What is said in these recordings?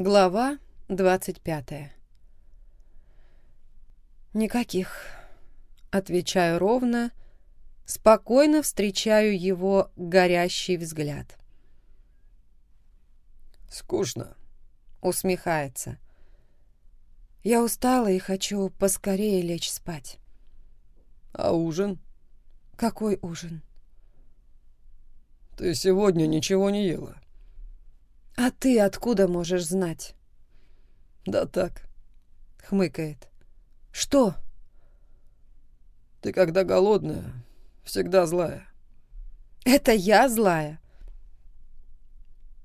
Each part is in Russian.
Глава двадцать пятая. «Никаких», — отвечаю ровно, спокойно встречаю его горящий взгляд. «Скучно», — усмехается. «Я устала и хочу поскорее лечь спать». «А ужин?» «Какой ужин?» «Ты сегодня ничего не ела». «А ты откуда можешь знать?» «Да так», — хмыкает. «Что?» «Ты когда голодная, всегда злая». «Это я злая?»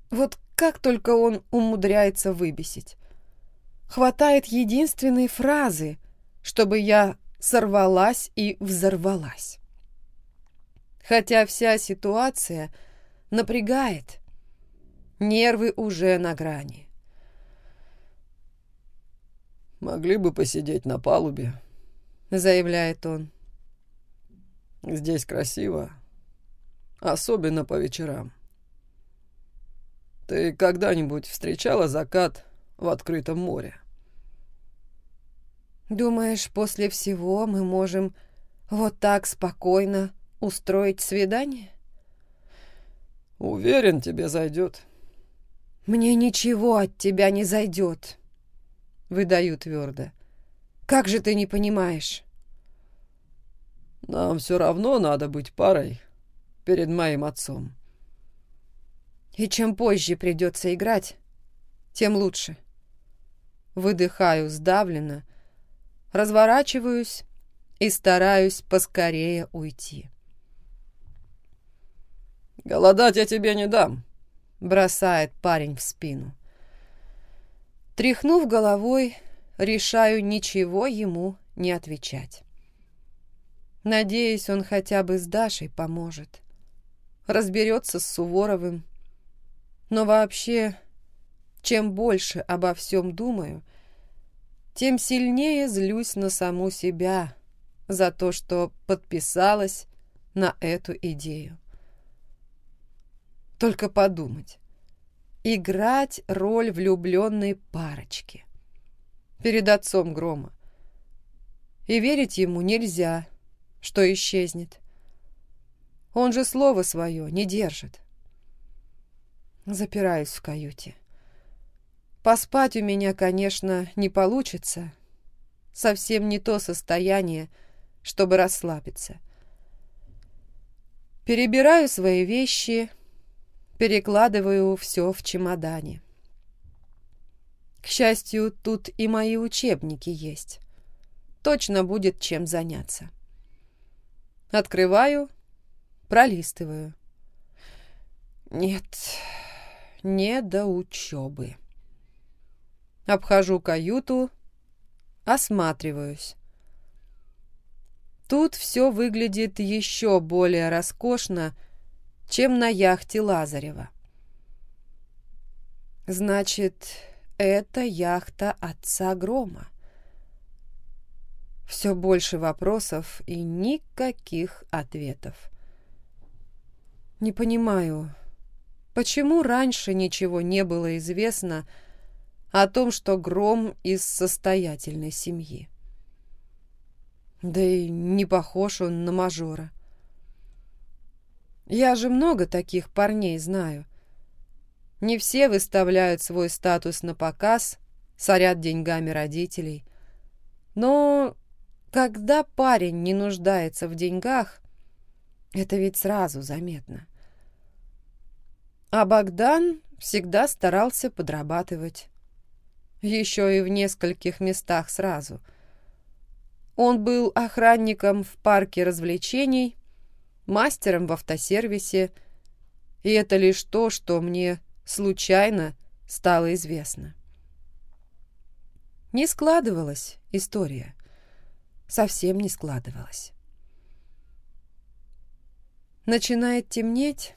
Вот как только он умудряется выбесить. Хватает единственной фразы, чтобы я сорвалась и взорвалась. Хотя вся ситуация напрягает, Нервы уже на грани. «Могли бы посидеть на палубе», — заявляет он. «Здесь красиво, особенно по вечерам. Ты когда-нибудь встречала закат в открытом море?» «Думаешь, после всего мы можем вот так спокойно устроить свидание?» «Уверен, тебе зайдет». «Мне ничего от тебя не зайдет», — выдаю твердо. «Как же ты не понимаешь?» «Нам все равно надо быть парой перед моим отцом». «И чем позже придется играть, тем лучше». Выдыхаю сдавленно, разворачиваюсь и стараюсь поскорее уйти. «Голодать я тебе не дам», бросает парень в спину. Тряхнув головой, решаю ничего ему не отвечать. Надеюсь, он хотя бы с Дашей поможет. Разберется с Суворовым. Но вообще, чем больше обо всем думаю, тем сильнее злюсь на саму себя за то, что подписалась на эту идею. Только подумать. Играть роль влюбленной парочки. Перед отцом Грома. И верить ему нельзя, что исчезнет. Он же слово свое не держит. Запираюсь в каюте. Поспать у меня, конечно, не получится. Совсем не то состояние, чтобы расслабиться. Перебираю свои вещи перекладываю все в чемодане. К счастью, тут и мои учебники есть. Точно будет чем заняться. Открываю, пролистываю. Нет, не до учебы. Обхожу каюту, осматриваюсь. Тут все выглядит еще более роскошно, чем на яхте Лазарева. Значит, это яхта отца Грома. Все больше вопросов и никаких ответов. Не понимаю, почему раньше ничего не было известно о том, что Гром из состоятельной семьи. Да и не похож он на мажора. Я же много таких парней знаю. Не все выставляют свой статус на показ, сорят деньгами родителей. Но когда парень не нуждается в деньгах, это ведь сразу заметно. А Богдан всегда старался подрабатывать. Еще и в нескольких местах сразу. Он был охранником в парке развлечений, мастером в автосервисе, и это лишь то, что мне случайно стало известно. Не складывалась история. Совсем не складывалась. Начинает темнеть,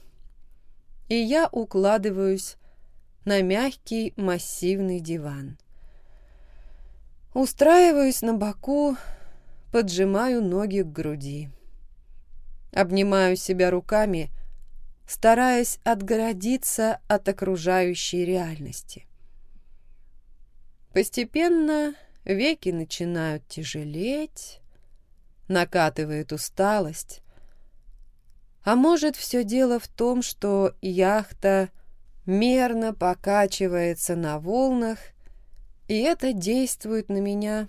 и я укладываюсь на мягкий массивный диван. Устраиваюсь на боку, поджимаю ноги к груди. Обнимаю себя руками, стараясь отгородиться от окружающей реальности. Постепенно веки начинают тяжелеть, накатывает усталость. А может, все дело в том, что яхта мерно покачивается на волнах, и это действует на меня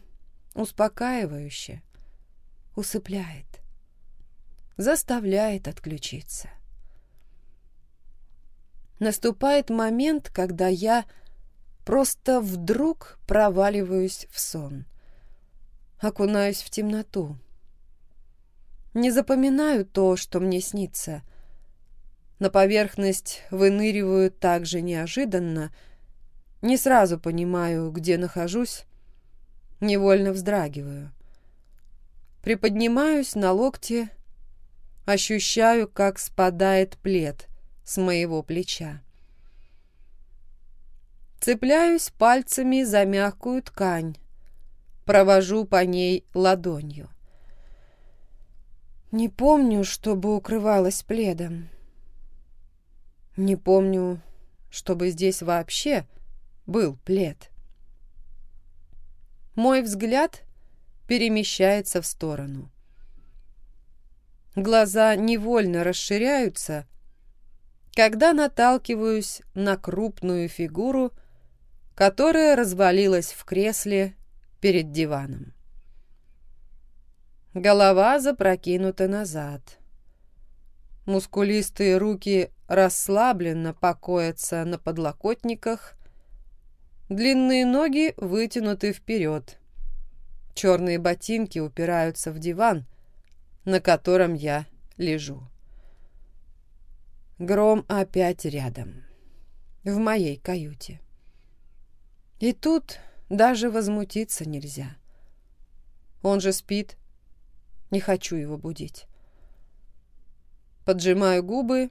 успокаивающе, усыпляет, заставляет отключиться. Наступает момент, когда я просто вдруг проваливаюсь в сон, окунаюсь в темноту. Не запоминаю то, что мне снится. На поверхность выныриваю так же неожиданно, не сразу понимаю, где нахожусь, невольно вздрагиваю. Приподнимаюсь на локте, ощущаю, как спадает плед с моего плеча. Цепляюсь пальцами за мягкую ткань, провожу по ней ладонью. Не помню, чтобы укрывалась пледом. Не помню, чтобы здесь вообще был плед. Мой взгляд перемещается в сторону. Глаза невольно расширяются, когда наталкиваюсь на крупную фигуру, которая развалилась в кресле перед диваном. Голова запрокинута назад. Мускулистые руки расслабленно покоятся на подлокотниках, длинные ноги вытянуты вперед. Черные ботинки упираются в диван, на котором я лежу. Гром опять рядом, в моей каюте. И тут даже возмутиться нельзя. Он же спит, не хочу его будить. Поджимаю губы,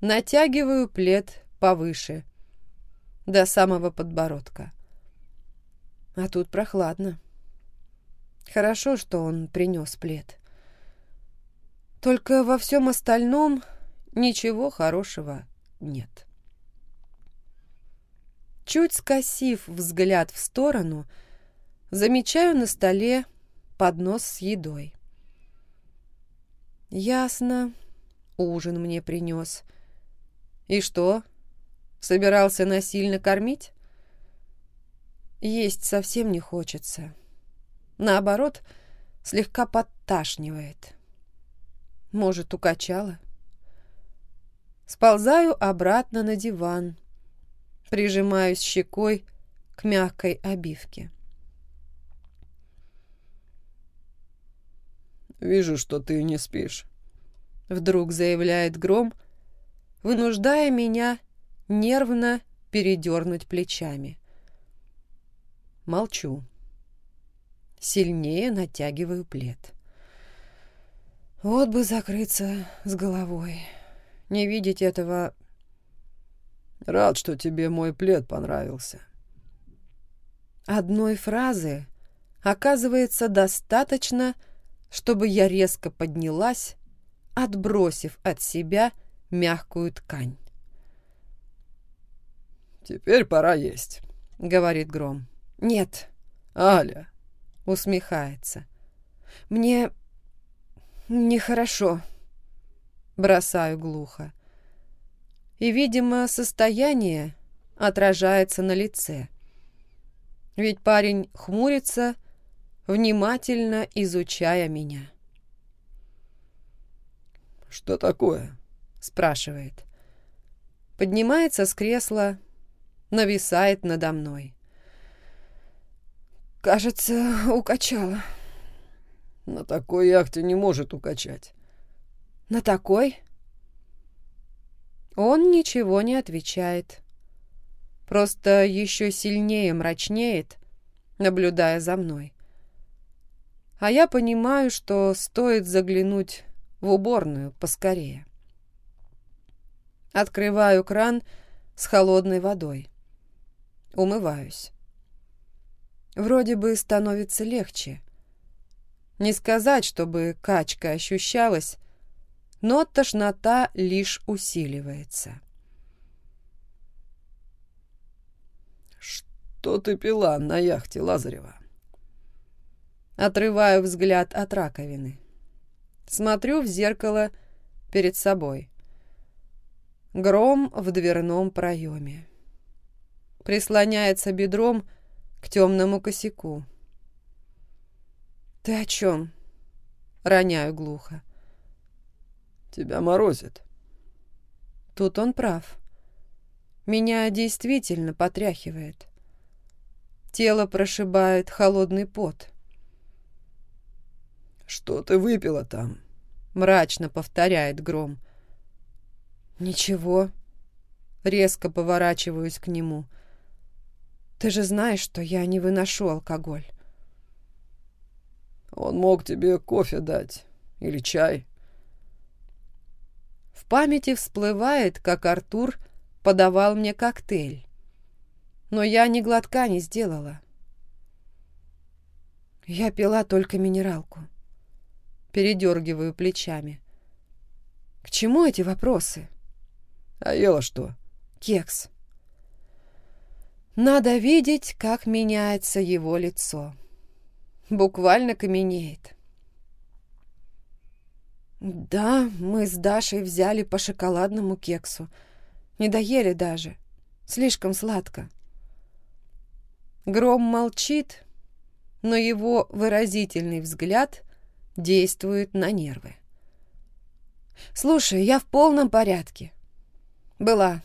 натягиваю плед повыше, до самого подбородка. А тут прохладно. Хорошо, что он принес плед. Только во всем остальном ничего хорошего нет. Чуть скосив взгляд в сторону, замечаю на столе поднос с едой. Ясно, ужин мне принес. И что, собирался насильно кормить? Есть совсем не хочется. Наоборот, слегка подташнивает. Может, укачала? Сползаю обратно на диван, прижимаюсь щекой к мягкой обивке. «Вижу, что ты не спишь», — вдруг заявляет Гром, вынуждая меня нервно передернуть плечами. Молчу. Сильнее натягиваю плед. Вот бы закрыться с головой. Не видеть этого... Рад, что тебе мой плед понравился. Одной фразы оказывается достаточно, чтобы я резко поднялась, отбросив от себя мягкую ткань. «Теперь пора есть», — говорит Гром. «Нет». «Аля», — усмехается. «Мне нехорошо», — бросаю глухо. И, видимо, состояние отражается на лице. Ведь парень хмурится внимательно изучая меня. «Что такое?» — спрашивает. Поднимается с кресла, нависает надо мной. «Кажется, укачала». «На такой яхте не может укачать». «На такой?» Он ничего не отвечает. Просто еще сильнее мрачнеет, наблюдая за мной а я понимаю, что стоит заглянуть в уборную поскорее. Открываю кран с холодной водой. Умываюсь. Вроде бы становится легче. Не сказать, чтобы качка ощущалась, но тошнота лишь усиливается. Что ты пила на яхте Лазарева? Отрываю взгляд от раковины. Смотрю в зеркало перед собой. Гром в дверном проеме. Прислоняется бедром к темному косяку. «Ты о чем?» Роняю глухо. «Тебя морозит». Тут он прав. Меня действительно потряхивает. Тело прошибает холодный пот. «Что ты выпила там?» Мрачно повторяет Гром. «Ничего». Резко поворачиваюсь к нему. «Ты же знаешь, что я не выношу алкоголь». «Он мог тебе кофе дать или чай». В памяти всплывает, как Артур подавал мне коктейль. Но я ни глотка не сделала. Я пила только минералку. Передергиваю плечами. К чему эти вопросы? А ела что? Кекс. Надо видеть, как меняется его лицо. Буквально каменеет. Да, мы с Дашей взяли по шоколадному кексу. Не доели даже. Слишком сладко. Гром молчит, но его выразительный взгляд действует на нервы. «Слушай, я в полном порядке. Была.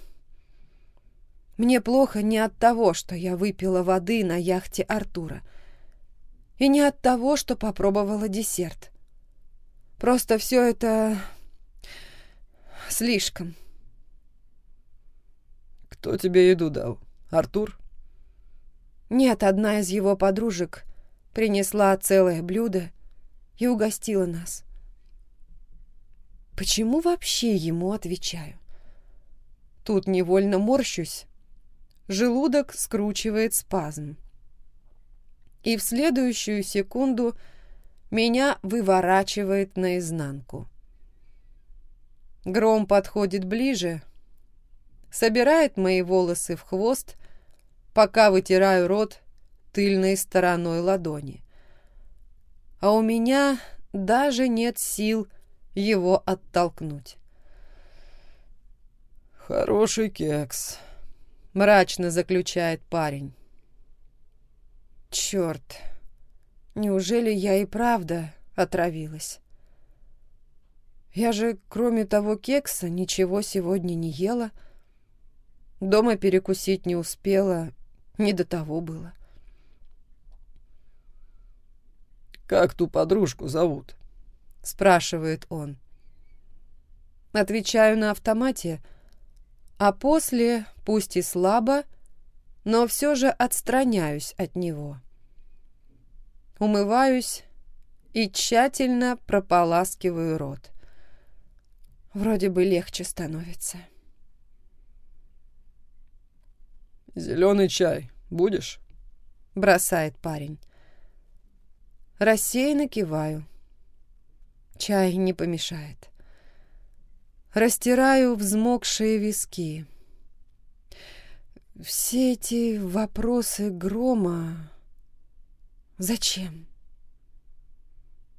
Мне плохо не от того, что я выпила воды на яхте Артура, и не от того, что попробовала десерт. Просто все это слишком. Кто тебе еду дал? Артур? Нет, одна из его подружек принесла целое блюдо и угостила нас. Почему вообще ему отвечаю? Тут невольно морщусь. Желудок скручивает спазм. И в следующую секунду меня выворачивает наизнанку. Гром подходит ближе, собирает мои волосы в хвост, пока вытираю рот тыльной стороной ладони. А у меня даже нет сил его оттолкнуть. «Хороший кекс», — мрачно заключает парень. «Черт!» Неужели я и правда отравилась? Я же, кроме того кекса, ничего сегодня не ела. Дома перекусить не успела, не до того было. «Как ту подружку зовут?» — спрашивает он. Отвечаю на автомате, а после, пусть и слабо, но все же отстраняюсь от него умываюсь и тщательно прополаскиваю рот. Вроде бы легче становится. «Зеленый чай будешь?» — бросает парень. Рассеянно киваю. Чай не помешает. Растираю взмокшие виски. Все эти вопросы грома Зачем?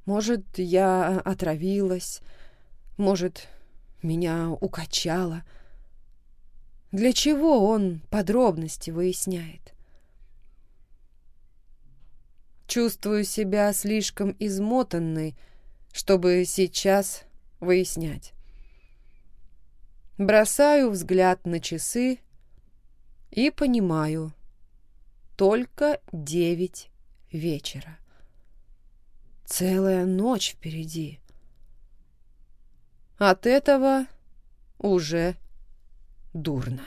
Может, я отравилась, может, меня укачало. Для чего он подробности выясняет? Чувствую себя слишком измотанной, чтобы сейчас выяснять. Бросаю взгляд на часы и понимаю, только девять вечера. Целая ночь впереди. От этого уже дурно.